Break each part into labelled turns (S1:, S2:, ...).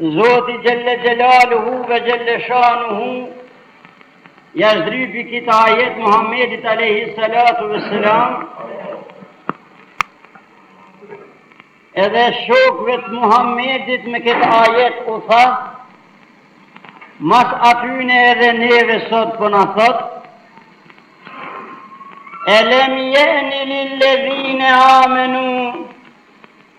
S1: Zoti xhelle xhelaluhu ve xhelle shanuhu ja zhdrypi këtë ajet Muhammedit alejhi salatu ve selam edhe shokëve të Muhammedit me këtë ajet u tha mas atyne edhe neve sot po na thot Elem jeni lillezine amenu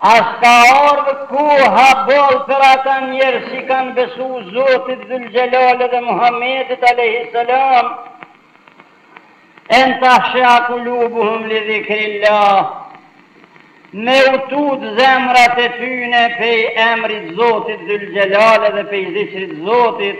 S1: As ka ardhë koha ball për ata njerz qi kan besu Zotit Zylxhelal edhe Muhammedit alejhi selam en tahshea kulubuhum li zikrillah me u tut zemrat e tyne pej emrit Zotit Zylxhelal edhe pej zikrit Zotit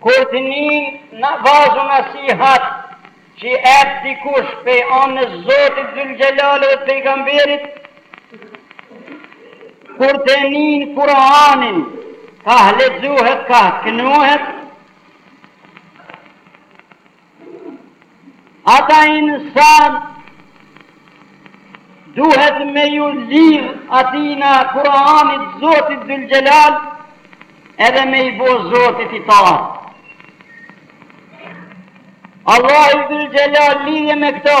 S1: Kur të nin vaz u nasihat që i ep dikush pej anës Zotit Zylxhelal edhe Pejgamberit, kur të nin Kuranin kah lexuhet kah knuhet, Ata insan duhet me ju lidh atina Kuranit Zotit Zylxhelal edhe me i bo Zotit itaat. Allahu Zylxhelal lidhje me këto,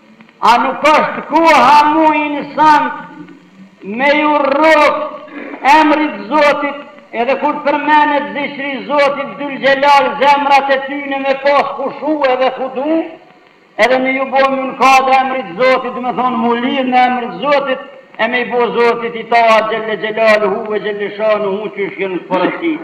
S1: A nuk asht koha mu insant me ju rrok emrit zotit edhe kur përmenet zikri zotit dylxhelal zemrat e tyne me pas hushu edhe hudu edhe me ju bo munkad emrit zotit domethonë mu lidh me emrit zotit e me i bo zotit itaat xhelle xhelaluhu ve xhelle shanuhu qysh jen porosit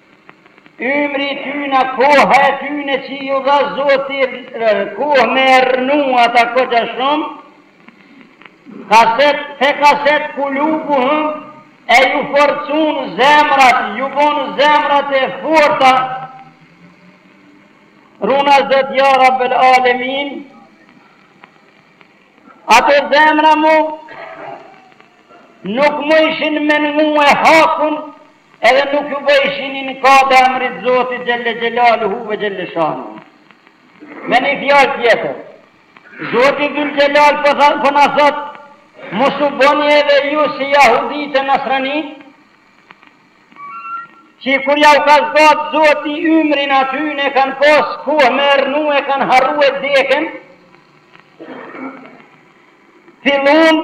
S1: Ymri i tyne koha e tyne që ju dha zoti koh me rrnu ata koxha shum kaset fe kaset kulubuhum e ju forcun zemrat ju bon zemrat e forta runa zot ja rabbel alemin ato zemra mu nuk mujshin me ngu e hakun Edhe nuk ju bojshin munkad emrit Zotit xhelle xhelaluhu ve xhelle shanuhu. Me një fjalë tjetër, Zoti Dhul Xhelal po, tha, po na thot, mos u boni edhe ju si jahudit e nasranit, që kur ja u ka zgat Zoti ymrin atyne e kanë pas kohë me rnu e kanë harru e deken, fillun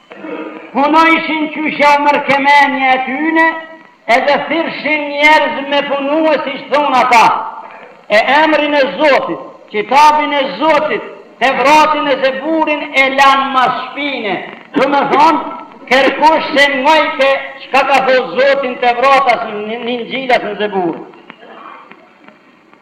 S1: Punojshin qysh ja merke menja e tyne edhe thirrshin njerz me punue siç thonë ata e emrin e Zotit, kitabin e Zotit, Tevratin e Zeburin e lanë mas shpine, do me thonë kerkush se ngojte çka ka thonë Zoti n'Tevrat as n'Inxhil as në Zebur.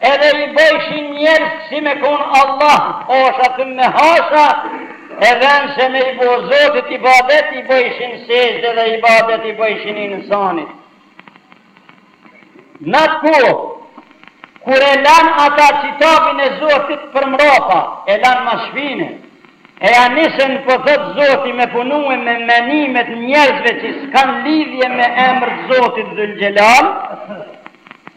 S1: Edhe i bëjshin njerz si me kon Allah hasha thumme hasha e n'vend se me i bo Zotit ibadet i bëjshin sexhde edhe ibadet i bëjshin insanit Nat kohë kur e lan ata kitabin e Zotit përmrapa e lan mas shpine e ja nisen po thot Zoti me punue me menime t'njerzve që s'kan lidhje me emër të Zotit Dhul Xhelal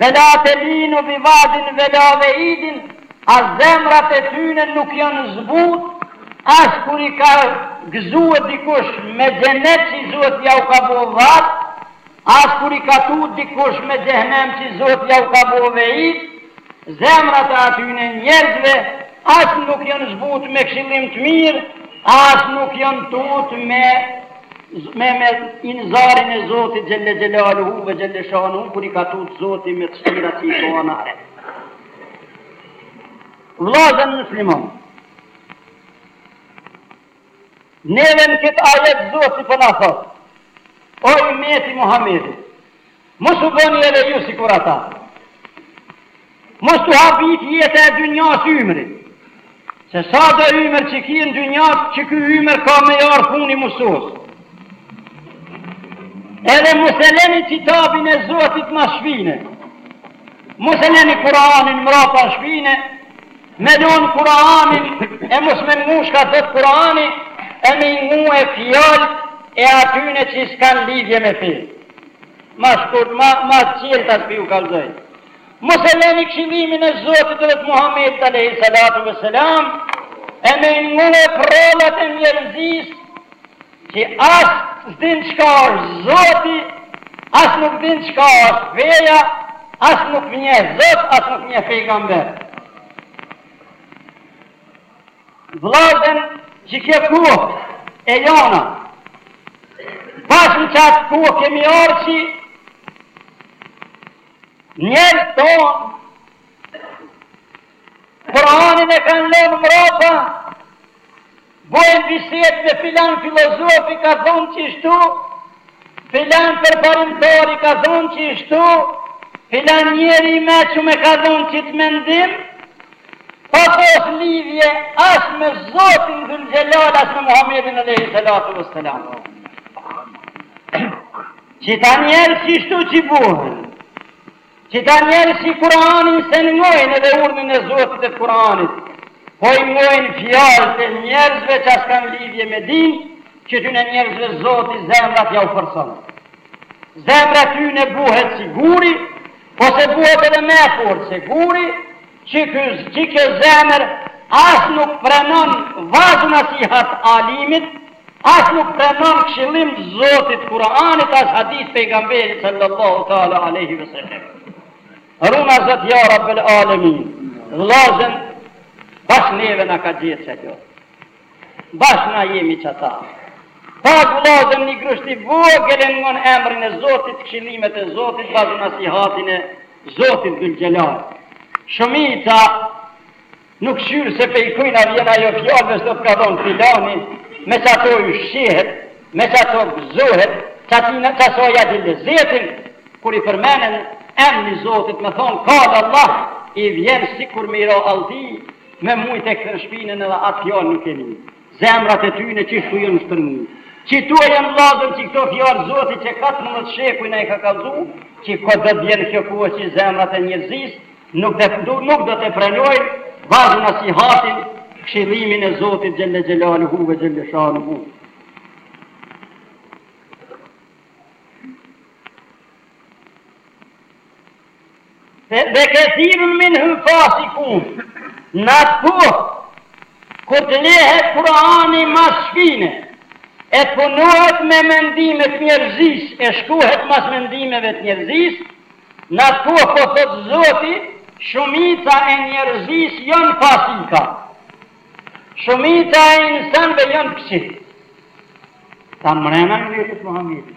S1: Vela telinu bi vadin vela veidin, as zemrat e tyne nuk janë zbutë, as kur i ka gëzue dikush me xhenet që Zoti jau ka bo vad, as kur i ka tutë dikush me xhehenem që Zoti jau ka bo veid, zemrat e atyne njerëzve as nuk janë zbutë me këshillim të mirë, as nuk janë tutë me me me inzarin e Zotit Xhelle Xhelaluhu ve Xhelle Shanuhu kur i ka tut Zoti me të shtira që i ka anare Vllazën musliman Neve në këtë ajet Zoti po na thot O ymeti Muhammedit Mos u bëni edhe ju sikur ata. Mos t'u habit jeta e dynjas, ymri. Se sado ymër që ki në dynja, që ky ymër ka me i ardh funi me u sos. Edhe mos e leni kitabin e Zotit mas shpine. Mos e leni Kur'anin mrapa shpine, me lënë Kur'anin e mos me ngu çka thot Kur'ani, e me ngue fjalë e atyne që s'kan lidhje me fe. Ma shkurt, ma, ma çeltas po ju kallzoj. Mos e leni këshillimin e Zotit edhe të Muhamedit alejhi salatu ve selam, e me ngue prallat e njerëzve, që as s'din çka është Zoti, as nuk din çka është feja, as nuk njeh Zot, as nuk njeh pejgamber. Vllazën që kjo kohë e jona, bash n'qat kohë kemi ardh qi njerzt tonë, Kur'anin e kanë lënë mrapa, bojnë bisedë me filan filozofi ka thonë qishtu, filan përparimtari ka thonë qishtu, filan njeri i meçëm ka thonë qit mendim, Pa pas lidhje as me Zotin Dhul Xhelal as me Muhamedin alejhi salatu ves selam. Qita njerëz qishtu që buhen, qita njerëz qi Kur'anin s'e ngojnë edhe urdhnin e Zotit e Kur'anit, po i ngojnë fjalët e njerëzve që as kanë lidhje me din, qityne njerëzve Zoti zemrat jau forcon. Zemra tyne buhet si guri, Po se buhet edhe ma e fort se guri që ky që kjo zemër as nuk prenon vazu nasihat alimit as nuk prenon këshillim të Zotit Kur'anit as hadith pejgamberit sallallahu taala alaihi wasallam Runa Zot ja Rabbel Alemin vllazën bash neve na ka gjet qikjo Bash na jemi qata. Pak vllazën një grusht i vogël e ngon emrin e Zotit, këshillimet e Zotit, vazu nasihatin e Zotit Dhul Xhelal. Shumica nuk kqyr se pej kujt na vjen ajo fjalë veç thot ka thonë filani, me qato ushqehet, me qato gëzohet, qatina qasaj ja di lezetin, kur i përmenden emri Zotit me thonë kal Allah i vjen sikur me i ra alldi Me mujtë e kthen shpinën edhe atë fjalë nuk e nin Zemrat e tyne qishtu jon shtërngu Qito jon vllazër qi kto fjalë Zoti qe katërmbëdhjetë shekuj na i ka kallzu Qi ko do vjen kjo kohë qi zemrat e njerzis nuk do nuk do të pranojn vazu nasihatin kshillimin e Zotit xhelle xhelaluhu ve xhelle shanuhu Ve kethirun minhum fasikun, në atë kohë, kur të lehet Kur'ani mas shpine, e punohet me mendime të njerëzisë, e shkohet mas mendimeve të njerëzisë, në atë kohë, po thot Zoti, shumica e njerëzisë jon fasika, shumica e insanëve jon këqij. Tha mrena ymmetit Muhammedit.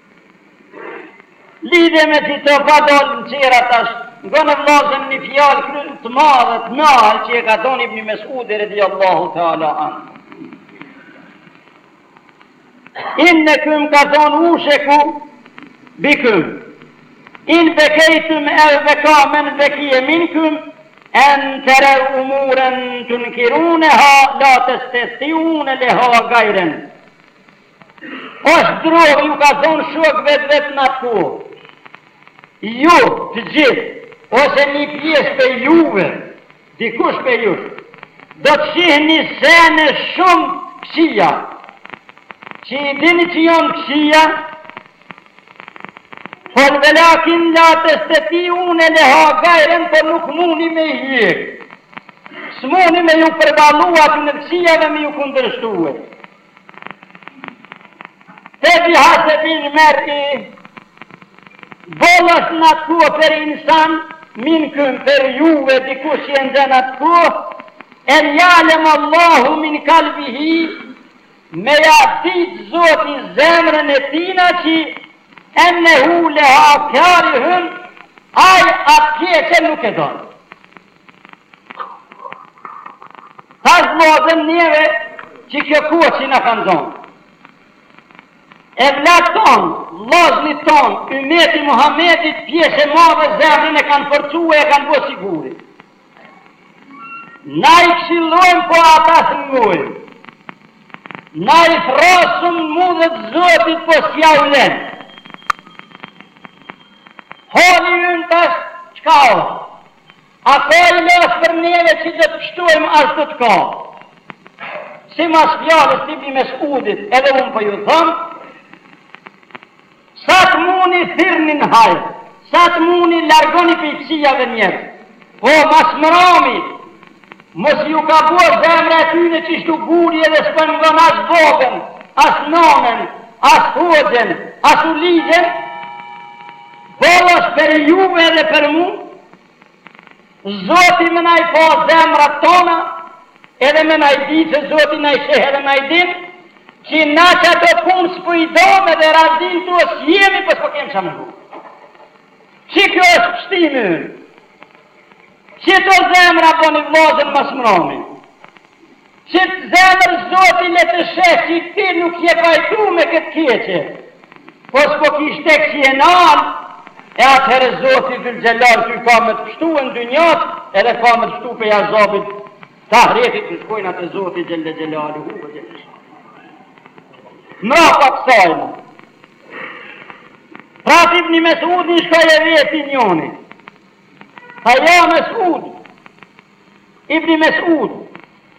S1: Lidhje me ti të pa dalë në qera tash, ngoni vllazën një fjalë krejt të madhe të naltë që e ka thonë ibn Mesudi radijallahu teala anh. Innekum ka thonë jushiku bikum, in bekitum ev ka men bekije minkum, en tere umuren tunkiruneha, la testetiune leha gajren. Është drogë ju ka thonë shokëve të vet në atë kohë. Ju, të gjithë, ose një pjesë prej juve, dikush prej jush, do të shihni sene shumë të këqija. Që i dini që janë të këqija? Po velakin la testeti'une leha gajren, por nuk muni me i hjekë. S'muni me ju përballu atyne të këqijave me ju kundërshtue. Febi hasebil mer'i Boll osht në atë kohë për insan minkum pej juve dikush qi e nxen atë kohë En jalem Allahu min kalbi hi Me ja dit zoti zemrën e tina që Ennehu leha karihun Aj atë keqe nuk e don Tash vllazën neve që kjo kohë që na ka nxonë. E vllat tonë, vllaznit tonë, ymeti Muhammedit, pjesë e madhe zemrën e kanë forcu e kanë bo si guri. Na i këshillojmë po ata s'na ngojnë. Na i thrrasim n'udhë t'zotit po s'ja u lenë. Halli ynë tash çka o, A ka ilaç për neve që do të pshtojmë a s'do të ka. Simas fjalës të Ibni Mes'udit, edhe unë po ju them, sa të muni thirrni në hajr, sa të muni largoni pej kqijave njerëz. Po mas mrami, Mos ju ka bo zemra e tyne qishtu guri edhe s'po ngon as boben, as nonen, as hoxhen, as ulixhen, boll është per juve edhe per mu, Zoti me na i pa zemrat tona edhe me na i di se Zoti na i sheh edhe na i din qi na qato punë s'po i domë edhe razi n'to s'jemi po s'po kemë ça me bo qikjo është pshtimi ynë. Qito zemra bëni vllazën mos harroni Qit zemër zoti le të sheh qi ti nuk je pajtu me këtë keqe po s'po ki shteg qi e nal e atëherë zoti Zylxhelal ty ka me të pshtue në dynja edhe ka me të pshtu pej azabit të ahretit të shkojna te zoti Xhelle Xhelaluhu ve Xhelle Shah mrapa kësaj më Prap ibn Mesudin shkoj e veti njoni Aja Mes'ud, Ibni Mes'ud,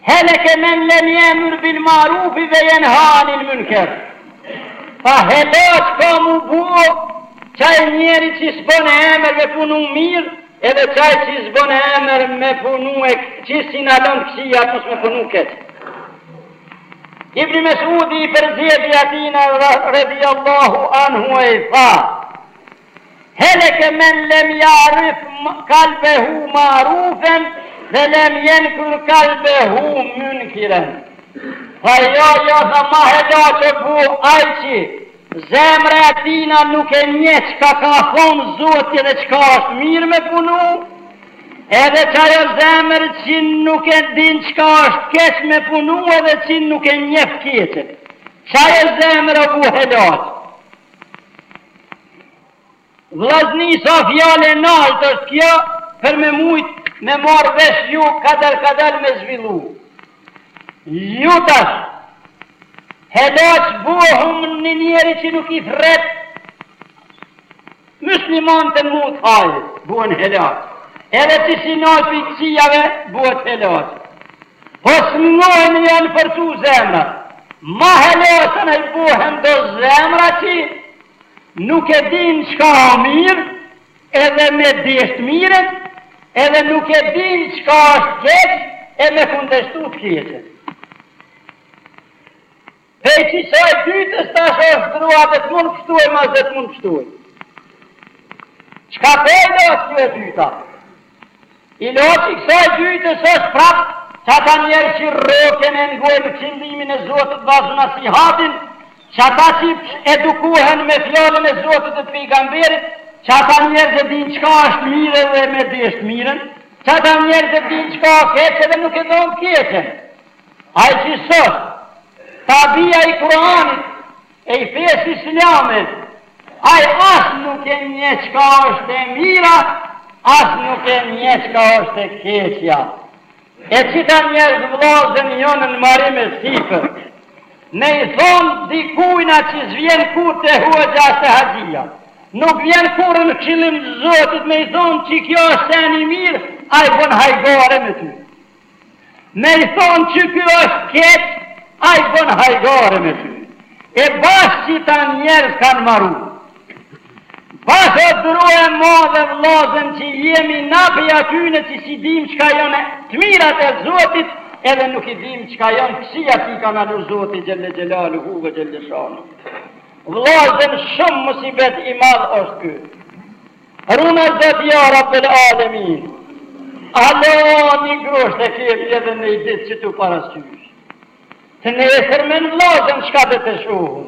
S1: Heleke men lem je'mur bil ma'rufi ve jenha anil munker, Tha, helaç ka mu bo qaj njeri që s'bën emër me punu mirë, edhe qaj që s'bën emër me punu e që s'i nalën këqijat mos me punu keq. Ibni Mes'udi i përgjegji atina radhiyallahu anhu e i tha, Heleke men lem ja'rif kalbehu ma'rufen ve lem yenkur kalbehu munkiren. Tha, jo, jo, tha, ma helaç o bu ai që zemra e tina nuk e njeh çka ka thonë Zoti edhe çka është mirë me punu, edhe qajo zemër që nuk e din çka është keq me punu edhe që nuk e njeh keqen. Qajo zemër o bu helaç. Vllazni sa fjalë e naltë është kjo për me mujt me marr vesh ju kadal kadal me zhvillu ju tash helaç bohum në njeri që nuk i thret myslimantë n'udhë t'hajrit buhen helaç edhe që s'i nal pej t'kqijave buhet helaç. Po s'mundohemi me ja nëpërcu zemrat. Ma helaç na i bohen do zemra qi nuk e dinë çka o mirë edhe me deshtë të mirën edhe nuk e dinë çka është keq e me kundërshtu të keqen. Pej qësaj dytës tash është dro a do të mund pshtojm a s'do të mund pshtojm. Çka po do kjo e dyta? Ilaçi i kësaj dytës është prap qata njerëz që rroken e ngojnë këshillimin e Zotit, vaz nasihatin, qata që edukohen me fjalën e Zotit dhe të pejgamberit, qata njerëz e dinë çka është mirë edhe me deshtë mirën, qata njerëz e dinë çka është keqe edhe nuk e donë keqen. Ai që s'osht tabija i Kuranit e i fesë islame, ai as nuk e njeh çka është e mira, as nuk e njeh çka është e keqja. E qita njerëz vllazën jonë në marim e sipër, me i thonë dikujna që s'vjen kurrë te hoxha e te haxhija, nuk vjen kurrë në këshillim të Zotit me i thonë që kjo është sen i mirë, ai bën hajgare me ty. Me i thonë që ky është keq, ai bën hajgare me ty. E bash qita njerëz kanë maru. Bash o dro e madhe vllazën që jemi na prej atyne që s'i dimë çka janë të mirat e Zotit edhe nuk i dimë çka janë këqijat që i ka nalu Zoti xhelle xhelaluhu ve xhelle shanuhu. Vllazën shumë musibet i madh është ky. Runa zot ja Rabbel Alemin. Alo, një grusht e ke edhe një ditë qitu parasysh. Të nesër me në vllazën çka do të shohim.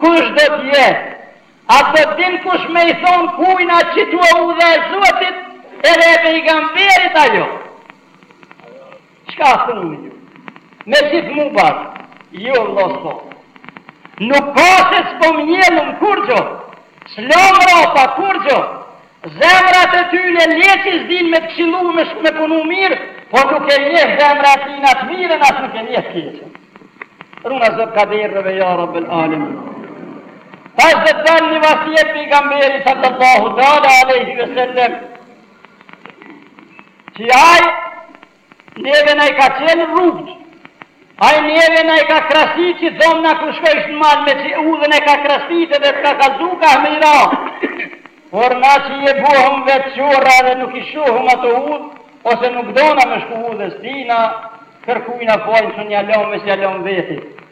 S1: Kush do të jetë? A do t'din kush me i thonë kujna qitu a udha e zotit edhe e pejgamberit ajo? Çka thoni ju? Me qit mu ban? Jo vlla s'po. Nuk ka se s'po mjellum kurgjo, s'lom mrapa kurgjo, zemrat e tyne le që s'din me të këshillu me shku me punu mirë, po nuk e njeh zemra e tina t'mirën as nuk e njeh t'keqen. Runa zot kaderrëve ja Rabbel Alemin. Tash do të bën një vasijet pejgamberi sallallahu taala alejhi ve sellem. Që ai neve na i ka çelë rrugt, ai neve na i ka krasit si thomna kur shkojsh në mal me që udhën e ka krasit edhe të ka kallzu kah me i ra. Por na që e bohëm vetë qorra dhe nuk i shohëm ato udhë, ose nuk dona me shku udhës tina, kërkujna fajin s'ja lomë veç ja lomë vetit.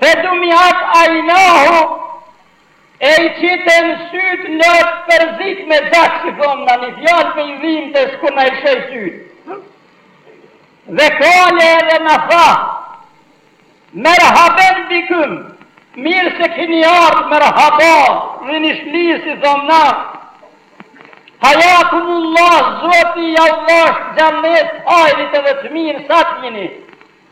S1: Fe demiat ajnahu e i qiten syt lot përzit me gjak si thomna një fjalë pe i dhimset kur na i shej syt. Ve kale edhe na tha Merhaben biküm mirë se kini ardh merhaba rrini shlirë si thomna Hajakumullah zoti jau dhasht xhennet hajrit edhe të mirë sa të jini.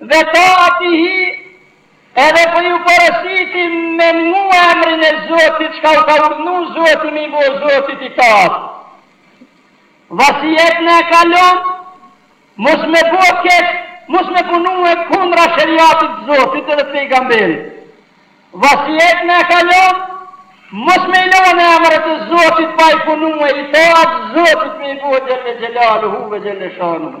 S1: Ve taatihi, Edhe po ju porositi me mua emrin e Zotit çka u ka urdhnu Zoti me i bo Zotit itaat. Vasijet na e ka lënë, mos me bo keq, mos me punue kundra sheriatit të Zotit edhe të Pejgamberit. Vasijet na e ka lënë, mos me i lënë emrat e Zotit pa i punue itaat Zotit me i bo xhelle xhelaluhu ve xhelle shanuhu.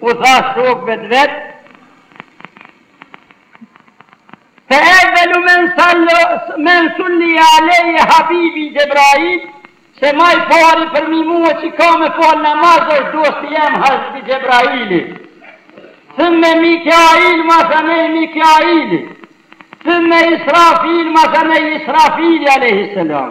S1: U tha shokëve të vet, Fe evvelu men sulli alejje habibi Xhebrail, se më i pari përmi mua që ka me fal namaz është dosti jem Hazreti Xhebraili. Thumme Mikail masanej Mikaili. Thumme Israfil masanej Israfili alejhi selam.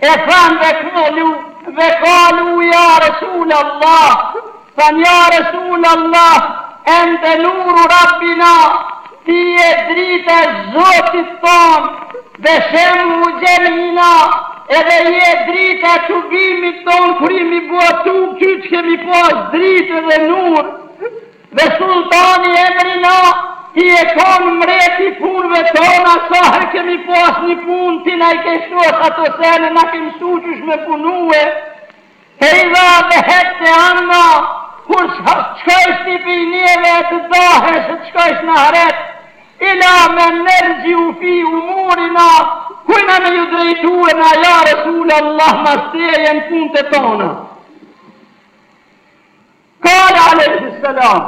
S1: E thanë ve kalu, ve kalu ja Resul Allah, thanë ja Resul Allah, ente nuru Rabbina, ti je drita e Zotit tonë, ve shem'u xhem'ina, edhe je drita e tubimit tonë, kërimi bua tukë, që që kemi pas dritë dhe nurë, Ve sultani emrina ti je kon mreti i punëve tona sa her kemi pas një punë ti na i ke shtu as ato sene na ke msu qysh me punue ve idha dhehebte anna kur shkojsh ti pi neve e të dahesh e të shkojsh n'ahret ila men nerxhiu fi umurina kujna me ju drejtue na ja Resul Allah mas teje në punët e tona Qala alejhi selam,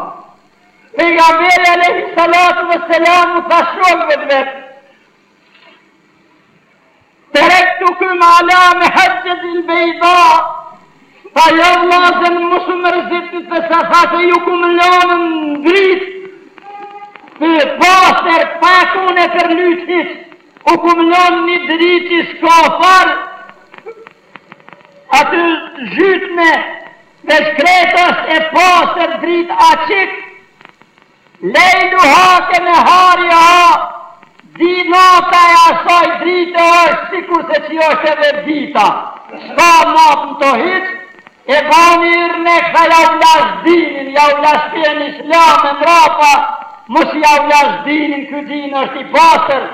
S1: Pejgamberi alejhi salatu ve selam u tha shokëve të vet, Terektukum ala mehaxhetil bejda, tha jo vllazën mos u mërzitni të sa tha se ju kum lënë në dritë, të pastër pa kon e përlytit, u kum lënë një dritë që s'ka farë, atë zhytme Veç krejt është e pastër dritë açik lejluha ke nehariha a di nata e asaj drite është sikurse që është edhe dita s'ka natë në to hiç e bani yrnek tha jau lash dinin jau lash fen islame mrapa mos jau lash dinin ky din është i pastër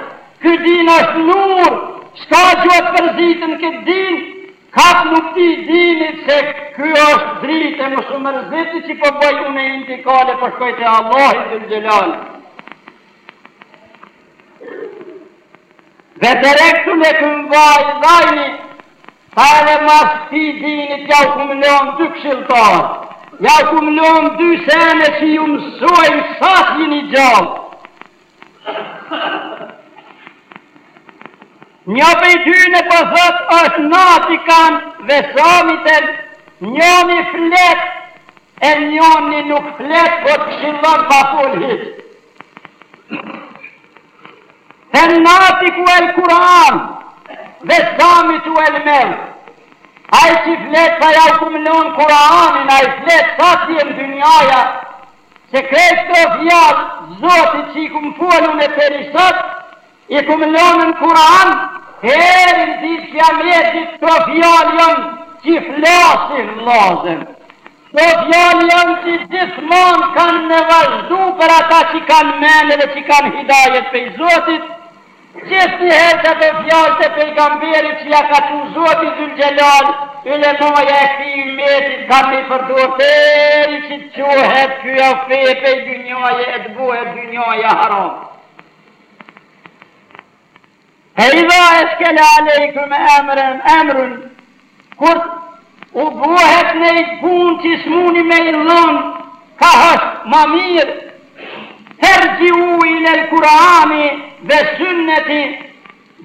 S1: ky din është nur s'ka gjo të përzit në këtë din Kaq nuk ti dini se ky është dritë e mos u mërzitni që po bëj une intikal e po shkoj te Allahi dhul xhelal ve terektu lekum vaidhajni tha edhe mas ti dini ja u kum lon dy këshilltarë ja u kum lon dy sene që ju mësojnë sa të jini gjallë Një prej tyne po thot është natikan ve samiten, njoni flet e njoni nuk flet po të këshillon pa fol hiç. Fen natiku el Kur'an ve samitu el mevt. Ai që flet tha ja u kum lon Kur'anin, ai flet sa t'jen dynjaja, Se krejt këto fjalë të Zotit që i kum folë unë deri sot, i kum lënë në Kur'an, deri në ditë të kiametit këto fjalë janë që i flasin vllazën. Këto fjalë janë që gjithmonë kanë me vazhdu për ata që kanë mendë dhe që kanë hidajet prej Zotit, Gjithnjëherë këto fjalë të pejgamberit që ia ka çu Zoti Dhul-Xhelal, ulemoja e këtij ymmetit kanë me i përdorë deri që të çohet kjo fe prej dynjaje e të bëhet dynjaja harap. Fe idha eshkele alejkum emren, emrun, Kur u bëhet nëj punë që s'muni me i lënë kah është ma mirë, Tergji'u ilel Kur'ani ve Sünneti,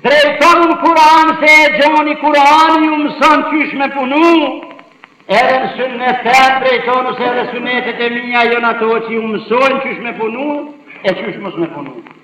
S1: drejtonu në Kur'an se e gjoni Kur'ani ju mëson qysh me punu, edhe në Sünnet tem drejtonu se edhe Sünnetet e mia jon ato që ju mësojnë qysh me punu e qysh mos me punu.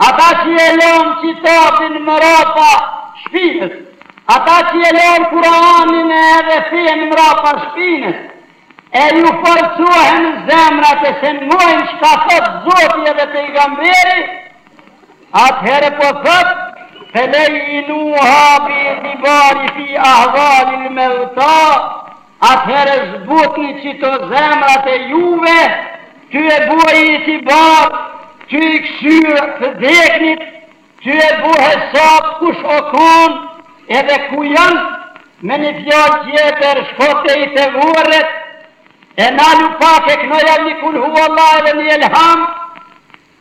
S1: Ata qi e lanë Qitapin mrapa shpinës, ata qi e lanë Kuranin edhe fenë mrapa shpinës, e ju forcohen zemrat e s'e ngojnë çka thotë Zoti edhe Pejgamberi, atëherë po thotë, Felejjinuha bi'tibari fi ahvalil mewta, Atëherë zbutni qito zemrat e juve, ty e bu itibar, ty i këshyr të deknit, ty e bu hesap kush o kon, edhe ku jon, me një fjalë tjetër shko tej te vorret, e nalu pak e knoja një kul hu Allah edhe një elham,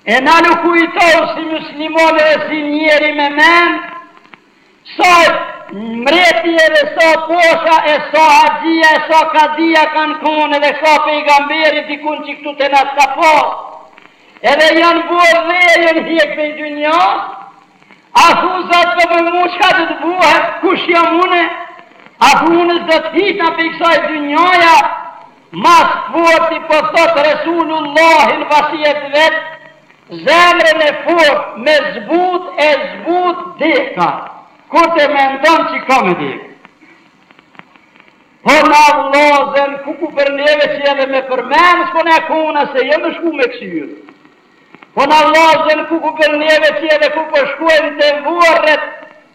S1: e nalu kujtohu si muslimon edhe si njeri me mend, Sa mreti edhe sa posha e sa haxhija e sa kadija kanë kon edhe sa pejgamberi dikun qi këtu te na ska pas edhe janë bo dhe e janë hek prej dynjas a thu zot po për mu qka do të buhet kush jam une a thu une s'do t'hiqna prej kësaj dynjaja Ma s'forti po thotë Resulullahi në vasijet vet, Zemrën e fort me zbut e zbut deka, kur te mendon që ka me dek. Po na vllazen kuku për neve që edhe me përmen s'po na kona se jo me shku me këshyrë. Po na vllazen kuku për neve që edhe ku po shkujm te vorret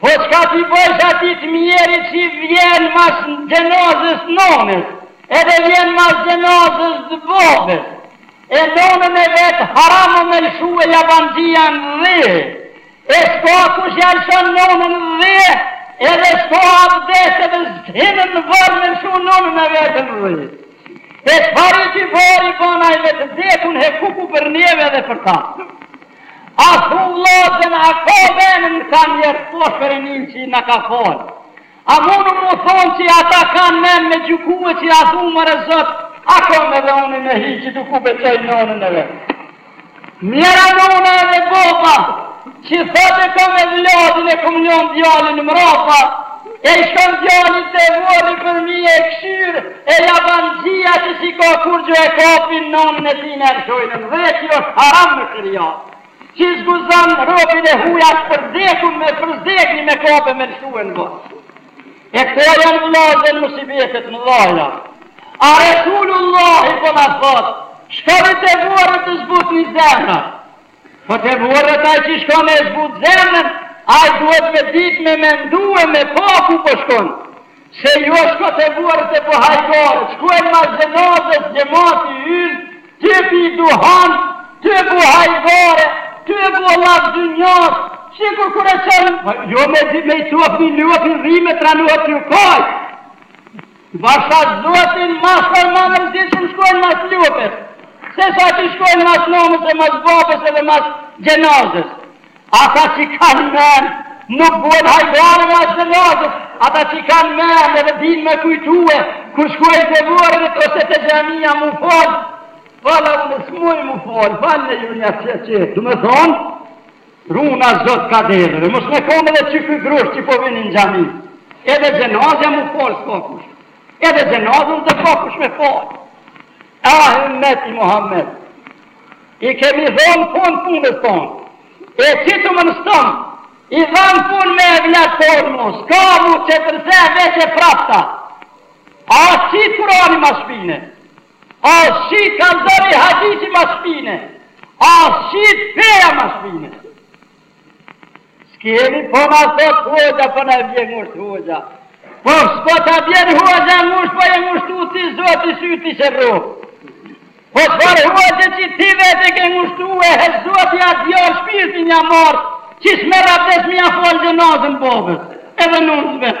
S1: Po çka ti bëjsh atij të mjerit qi vjen mas xhenazes nones edhe vjen mas xhenazes të babes e nonen e vet haram o me lshu jabanxhia n'dhe e ska kush ja lshon nonen n'dhe edhe ska abdes edhe hin në varr me lshu nonen e vet n'dhe e s'pari qi bori bona e vet dekun he kuku për neve dhe për ta A thu vllazën a ka menë kta njerëz pash Perenin qi na ka falë. A mun mu thonë që ata kanë menë me gjukue që a thu more Zot a kam edhe unë me hi qitu ku pe çoj nonën e vet. Mjera nona edhe boba që thotë e kam evladin e kam lon djallin mrapa E shkon djali te vorri për me e kqyr e jabanxhia që s'i ka kurgjo e kapin nënën e tij e lshojnë n'dhe qi është haram në sheriat qi s'guzon robin e huj as për dekun me për s'dekni me kap e me lshue në vorr e këto janë vllazën musibetet mëdhaja a Resulullahi po na thot shkoni te vorri të zbutni zemrat Po te vorret ai që shkon e zbut zemrën, ai duhet me dit me mendu e me pa ku po shkon. Se jo shko te vorret e bo hajgare, shkojnë mas xhenazes xhemati ynë, ty pi duhan, ty bo hajgare, ty bo llaf dynjas, sikur kur e çon, jo me dit me i cof ni lopë rri me tranu e ty kajt. Pasha zotin mas për ma mërzitshëm shkojnë mas lopes, se sa qi shkojnë mas nënës e mas babes edhe mas xhenazes. Ata që kanë men, nuk bojn hajgare mas xhenazes, ata që kanë men edhe din me kujtue, kur shkojnë te vorret ose te xhamia mu fal, valla unë s'muj mu fal, falne ju një që që, domethonë, Runa zot kaderi dhe mos me kon edhe qiky grusht që po vini në xhami. Edhe xhenazja mu falë s'ka kush. Edhe xhenazën s'e ka kush me falë. Ah, ymmeti Muhammed. I kemi dhonë fund punës tonë. E qitu më nështëm, i dhonë fund me e vlatë tonë mu, s'ka mo që të rëzhe veç e prapta. A qit Kurani mas shpine. A qit kaldari hadithi mas shpine, a qit feja mas shpine. S'kemi po na thot hoxha po na e bje ngusht hoxha. Po s'po ta bjen hoxha ngusht po je ngushtu ti zoti sytë t'i qorroftë. Po çfarë hoxhe që ti vetë e ke ngushtu e he zoti ja djarë shpirtin ja marrtë që s'merr abdes me ja falë xhenazën babës edhe nënës vet.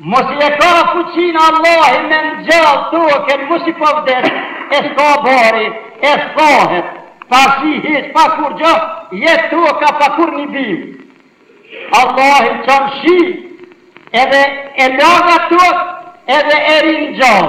S1: Masi e ka fuqinë Allahi me ngjallë token masi po vdes e s'ka bari e thahet pasi hiç pa kurrgjë jet toka pa kurrni bimë Allahi çon shi edhe e lag at tokë edhe e ringjall.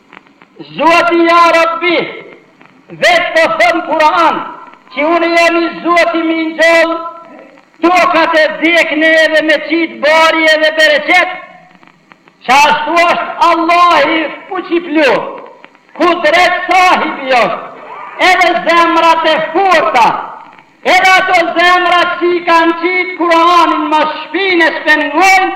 S1: Zoti ja Rabbi vetë po thot në Kuran që unë jam i Zoti m'i ngjall tokat e dekne edhe me qit bari edhe bereqet qashtu është Allahi fuqiplu kudret sahibi është edhe zemrat e forta edhe ato zemrat që i kanë qit Kuranin mas shpine s'pengojnë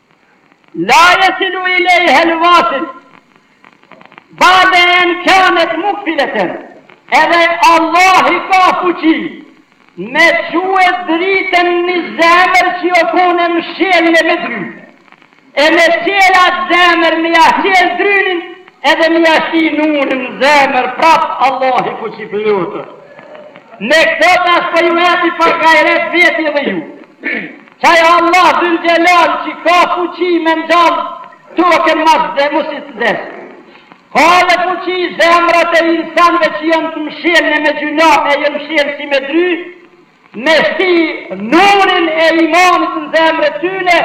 S1: La yasilu ilayha al-wasil ba'da an kanat mukfilatan. Edhe Allahi ka fuqi me çue dritën në zemër që jo kon e mshelne me dry. E me çelë atë zemër, me ja çelë drynin, edhe me ja shti nurin në zemër, prapë Allahi fuqiplotë. Me këto tash po ju ati për gajret veti dhe ju. Qaj Allah dhul xhelal që ka fuqi me ngjall tokën mas dhe masi t'des. Ka dhe fuqi zemrat e insanve që janë të mshelne me gjyna e janë mshelë si me dry, me shti nurin e imanit në zemër të tyne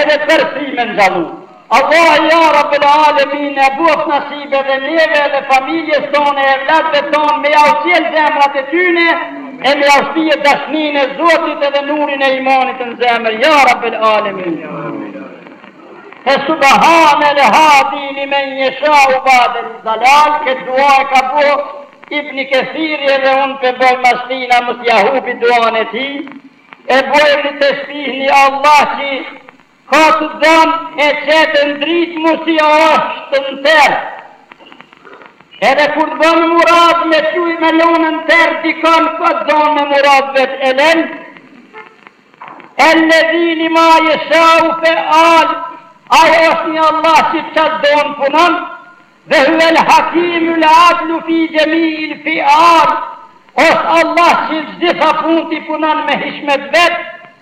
S1: edhe përsëri me ngjallë. Allahi ja Rabel Alemin na bëftë nasip edhe neve edhe familjes tonë e evladëve tonë me jau çelë zemrat e tyne e me jau shtie dashninë e Zotit edhe nurin e imanit në zemër ja Rabel Alemin e subhanel hadi li men jeshau badel zalal këtë dua e ka bo ibni kethiri edhe unë po e boj mas tina mos ja hupi duan e tij e bojë të shpihni Allah që Kë të don e qet në dritë masi është në terr. Edhe kur të bënë murad me çue me lonë në terr dikon kë të don me murad të vet e len. Eledhi lima jeshau feal, ai është një Allah që çka të don punon, ve huvel hakimul adlu fi xhemiil fial, është Allah që gjitha punët i punon me hikmet të vet,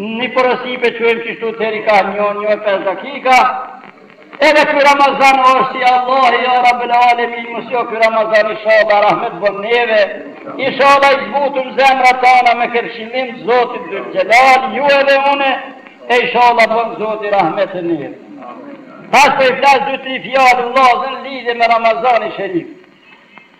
S1: Ni porosi pe çojmë qishtu deri ka njo njo e pesë dakika Edhe ky Ramazan është si Allahi ja Rabel Alemin mos jo ky Ramazan ishalla rahmet bën neve ishalla i zbutum zemrat tona me këtë kshillim Zotit Dhul Xhelal ju edhe une e ishalla bën Zoti rahmet e neve Tash po i flas dy tri fjalë vllazën lidhje me Ramazani sherif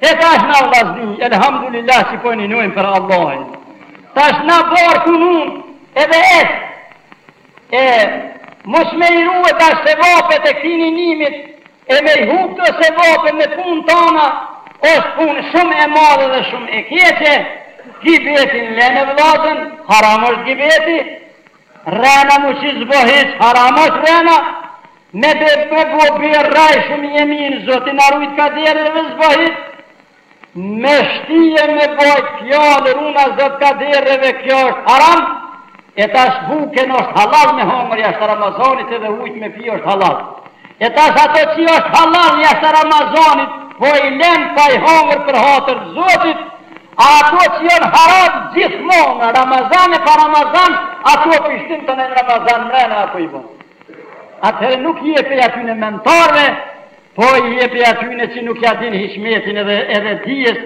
S1: E tash na vllazni, elhamdulillah që po ninojmë për Allahin. Tash na barkun un edhe et. E mos me i ruë tash sevapet e këtij ninimit e me i hupë ato sevapet me punë tona është punë shumë e madhe dhe shumë e keqe. Gibetin lene vllazën, haram është gibeti, Rrena mu si s'bon hiç haram është rrena me be me bo be rrejshëm jemin Zoti na rujt kader edhe s'bon hiç me shtije me bajt fjalë runa Zot kader edhe kjo është haram e tash bukën është halal me hongër jashtë Ramazanit edhe ujt me pi është halal e tash ato që është halal jashtë Ramazanit po i lem pa i hongër për hatër Zotit A ato që janë haram gjithmonë në Ramazan e pa Ramazan, ato po i shtynë tani në Ramazan mrena apo i bën. Atëherë nuk i jepej atyne mentarëve, po i jepej atyne që nuk ja dinë hikmetin edhe edhe dijes,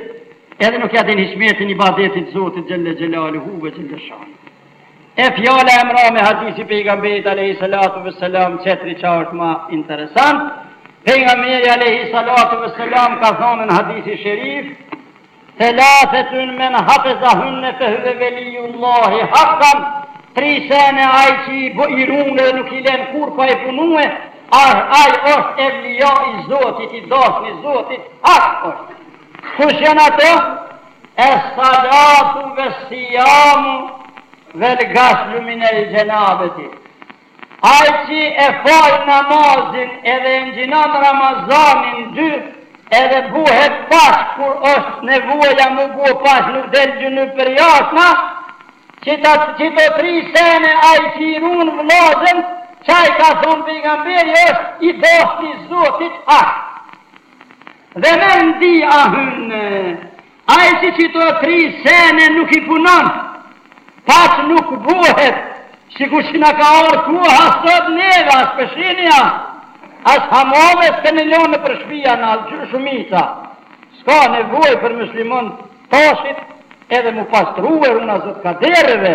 S1: edhe nuk ja dinë hikmetin ibadetit të Zotit xhelle xhelaluhu ve xhelle shani. E fjala e mrame hadisi i pejgamberit alejhi salatu vesselam çetri çka është ma interesant. Pejgamberi alejhi salatu vesselam ka thënë në hadisi sherif Thalathetun men hafezahunne fehuve velijullahi hakkan, tri sene ai që i bën, i run edhe nuk i len kurrë pa i punue, ai ai është evlija i Zotit, i dashni i Zotit, hak është. Kush janë ato? Es salatu ve sijamu vel gaslu minel xhenabeti. Ai qi e fal namazin edhe e ngjinon Ramazanin dy edhe buhet paq kur osht nevoja mu bu paq nuk del xhynyp përjashta qita qito tri sene ai qi i run vllazën qaj ka thon pejgamberi osht i dashni i Zotit hak dhe me ndi a hyn në Ai si qito tri sene nuk i punon, paq nuk buhet, sikur që na ka ardhë koha sot neve as peshinja, as hamame s'kanë lanë nëpër shpija na lgju shumica, s'ka nevojë për musliman tashit edhe mu pastrue runa Zot kadereve,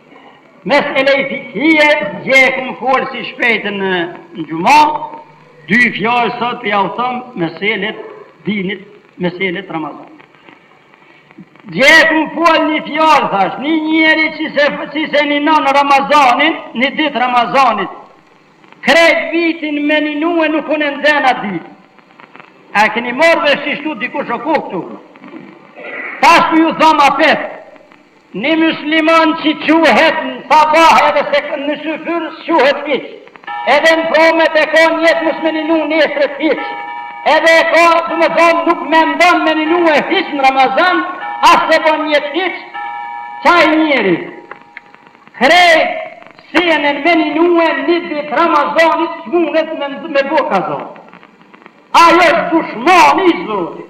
S1: Meselei fikhije, dje e kem folë si shpejt në xhuma, dy fjalë sot po jau thom meselet dinit, meselet Ramazan. Dje e kem folë një fjalë, thash, një njeri që se, që s'e njinon Ramazanin, një ditë Ramazanit, krejt vitin me njinue nuk mun e ndenë atë ditë. A e keni morr vesh ishtu dikush o kohë këtu. Tash po ju tham apet, Një mysliman që çuhet në sabah edhe se në syfyr s'çuhet hiq. Edhe në promet e ka njet mos me ninu nesret hiq. Edhe e ka, du me thonë, nuk mendon me ninue hiq në Ramazan, as s'e bon njet hiq, qaj njeri. Krejt senen me ninue një dit Ramazanit s'munet me, me bo kaza. Aj është dushmani i Zotit.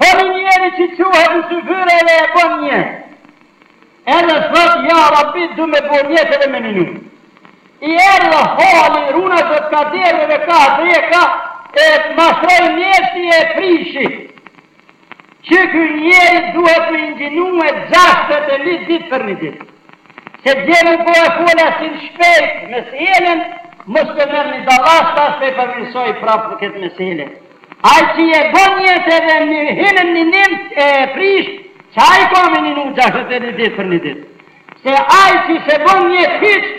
S1: Por njeri që çuhet në syfyr edhe e bën njet. Edhe thot, ja Rabbi, du me bo njet edhe me ninu. I erdh halli, runa Zot kadereve ka dreka, e të mashroi nefsi e prishi. Qiky njeri duhet me ingjinue gjashtëdhetë e një ditë për një ditë. Se dje m'u bo e fola si në shpejt meselen, mos të merrni dallash, tash e përmirsoj prapë këtë meselen. Ai qi e bon njet edhe në himën në nim e prish qe ai ka me ninu gjashtëdhjetë e një dit për një dit se ai qi s'e bon njet hiq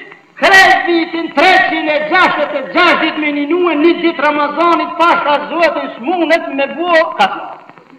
S1: krejt vitin treqind e gjashtëdhjetë e gjashtë dit me ninu e një dit ramazanit pasha zotin s'munet me bo kaza.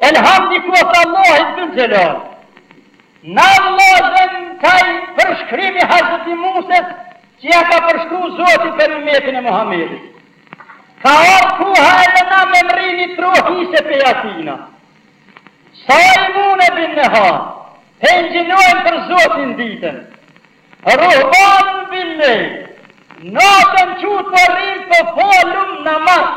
S1: Elhamdi koft Allahi Dhul Xhelal Na vëllazën qaj përshkrimi Hazreti Muses që ja ka përshkru Zoti për umetin e Muhamedit Ka ardh kuha edhe na me mri një trohë hise pej atyne Saimune bin nehar Po ngjinojmë për Zotin ditën Ruhban bil lejl Natën qut po rrim po falum namaz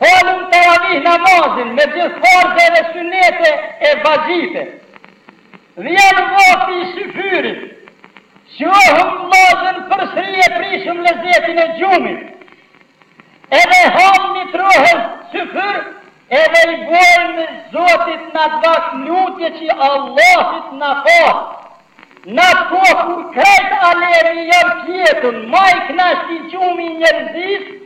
S1: Falëm Teravih namazin me gjithë farze dhe synete e vaxhibe. Vjen vakti i syfyrit. Çohëm vllazën përsëri e prishëm lezetin e gjumit. Edhe hamë një trohez syfyr edhe i bojmë Zotit n'atë vakt një lutje që Allahi t'na fal. N'atë kohë kur krejt alemi janë fjetun, ma i knaqshti gjumi i njerëzisë,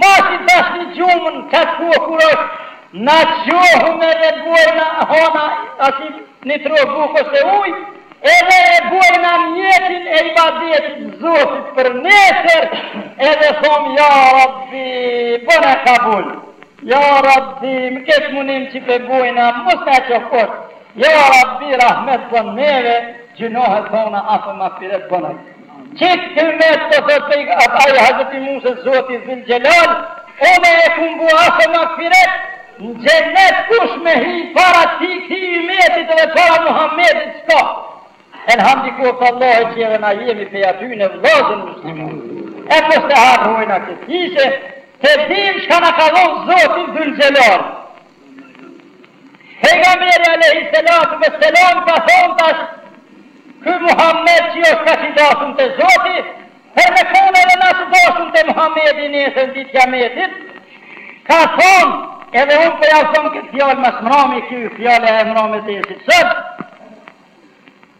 S1: Ma i knaqshti gjumë n'qat kohë kur është na çohum edhe bojna hana aty një trohë bukë ose ujë edhe e bojna njetin e ibadetit zotit për nesër edhe thom ja rabbi bona kabul ja rabbi me këtë mundim që pe bojna mos na e ço posht ja rabbi rahmet bon neve gjynohet tona af e magfiret bona Qit Ymet po thot pej atij Hazreti Musës Zoti Zul Xhelal unë e kum bo af e magfiret në Xhenet kush me hi para ti hi ky Ymeti edhe para Muhamedit s'ka Elhamdi koft Allahi që edhe na jemi pej atyne vllazën musliman e mos ta harrojna kët hise ta dim çka na ka dhon Zoti Zul Xhelal Pejgamberi alejhi selatu ve selam ka thonë tash ky Muhammed që është kaq i dashur te Zoti, për me konë edhe na si dashun te Muhamedi nesër në ditë Kiametit, ka thonë edhe unë po jau thom këtë fjalë mas mrami, kjo fjalë e mrame e dersit sot.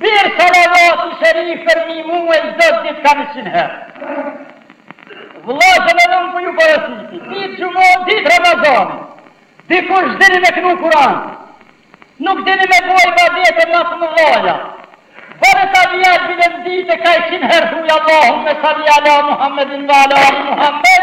S1: Bini salavati sherif per nji muaj çdo dit kah njëqind her vllazën edhe un po ju porositi dit xhumo dit ramazani dikush s'dini me knu kuran nuk dini me bo ibadete ma të mëdhaja bane salavatin bile n'ditë kah njiqind her thuj allahumme salli ala muhammedin ve ala ali muhammed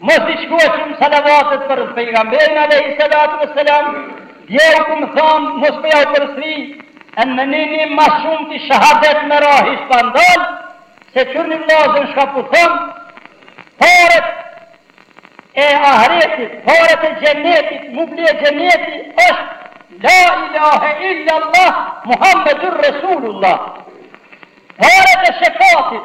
S1: Mos i shkurto shumë salavatet për pejgamberin alejhi salatu ve selam. Dje u kum thon, mos po jau përsëris, e në mënimi ma s'shumti shahadet me ra hiç pa ndal, se kqyrni vllazën shka po thon, paret e ahretit, paret e xhenetit, me u ble xheneti është La ilahe illa Allah Muhammedur Resulullah. Paret e shefatit,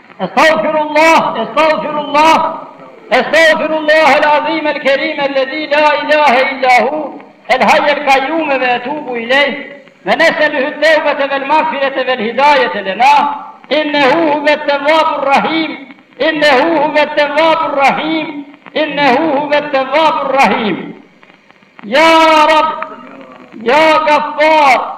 S1: استغفر الله استغفر الله استغفر الله العظيم الكريم الذي لا إله إلا هو الحي القيوم وأتوب إليه ونسأله التوبة والمغفرة والهداية لنا إنه هو التواب الرحيم إنه هو التواب الرحيم إنه هو التواب الرحيم يا رب يا غفار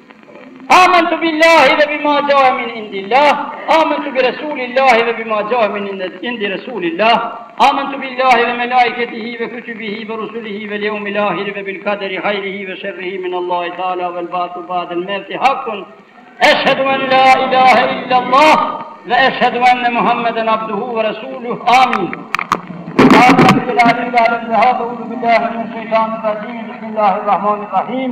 S1: آمنت بالله وبما جاء من عند الله آمنت برسول الله وبما جاء من عند رسول الله آمنت بالله وملائكته وكتبه ورسله واليوم الآخر وبالقدر خيره وشره من الله تعالى والبعث بعد الموت حق أشهد أن لا إله إلا الله وأشهد أن محمدا عبده ورسوله آمين بسم الله الرحمن الرحيم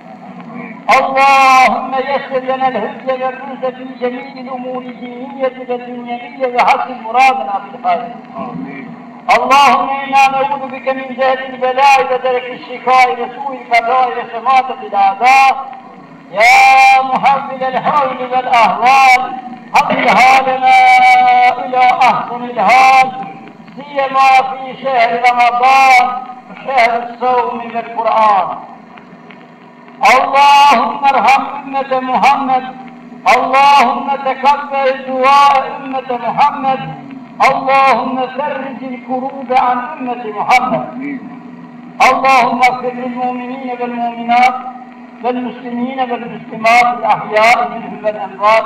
S1: اللهم يسر لنا الهدي والرشد في جميع الامور الدينيه والدنيويه وحسن مرادنا في الخير اللهم انا نعوذ بك من جهل البلاء ودرك الشفاء وسوء القضاء وشماتة الاعداء يا محول الحول والاهوال حق حالنا الى احسن الحال سيما في شهر رمضان شهر الصوم من القران. اللهم ارحم أمة محمد اللهم تقبل دعاء أمة محمد اللهم فرج الكروب عن أمة محمد اللهم اغفر للمؤمنين والمؤمنات والمسلمين والمسلمات الأحياء منهم والأموات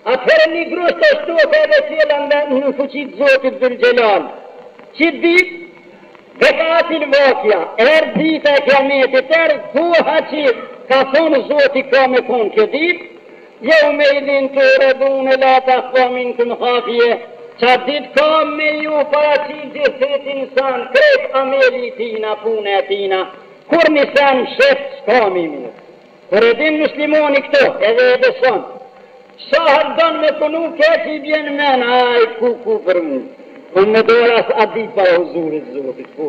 S1: Atëherë ni grusht asht toka edhe qiellat nën fuqi të Zotit Dhul Xhelal. Qitë ditë, veka'atil vakia, erdh dita e Kiametit, erdh koha që ka thonë Zoti ka me konë kjo ditë, Jeumeidhin tu'radune la tahfa minkum hafije, qatë ditë ka me ju paraqit gjithsecilit insan krejt ameli i tina, punë e tina, kurni sen mshef s'ka me i met. Kur e din muslimani këtë edhe e beson sa her don me punu keq i bjen në men ai ku ku për mu, un me dal asaj dite para huzurit të zotit ku.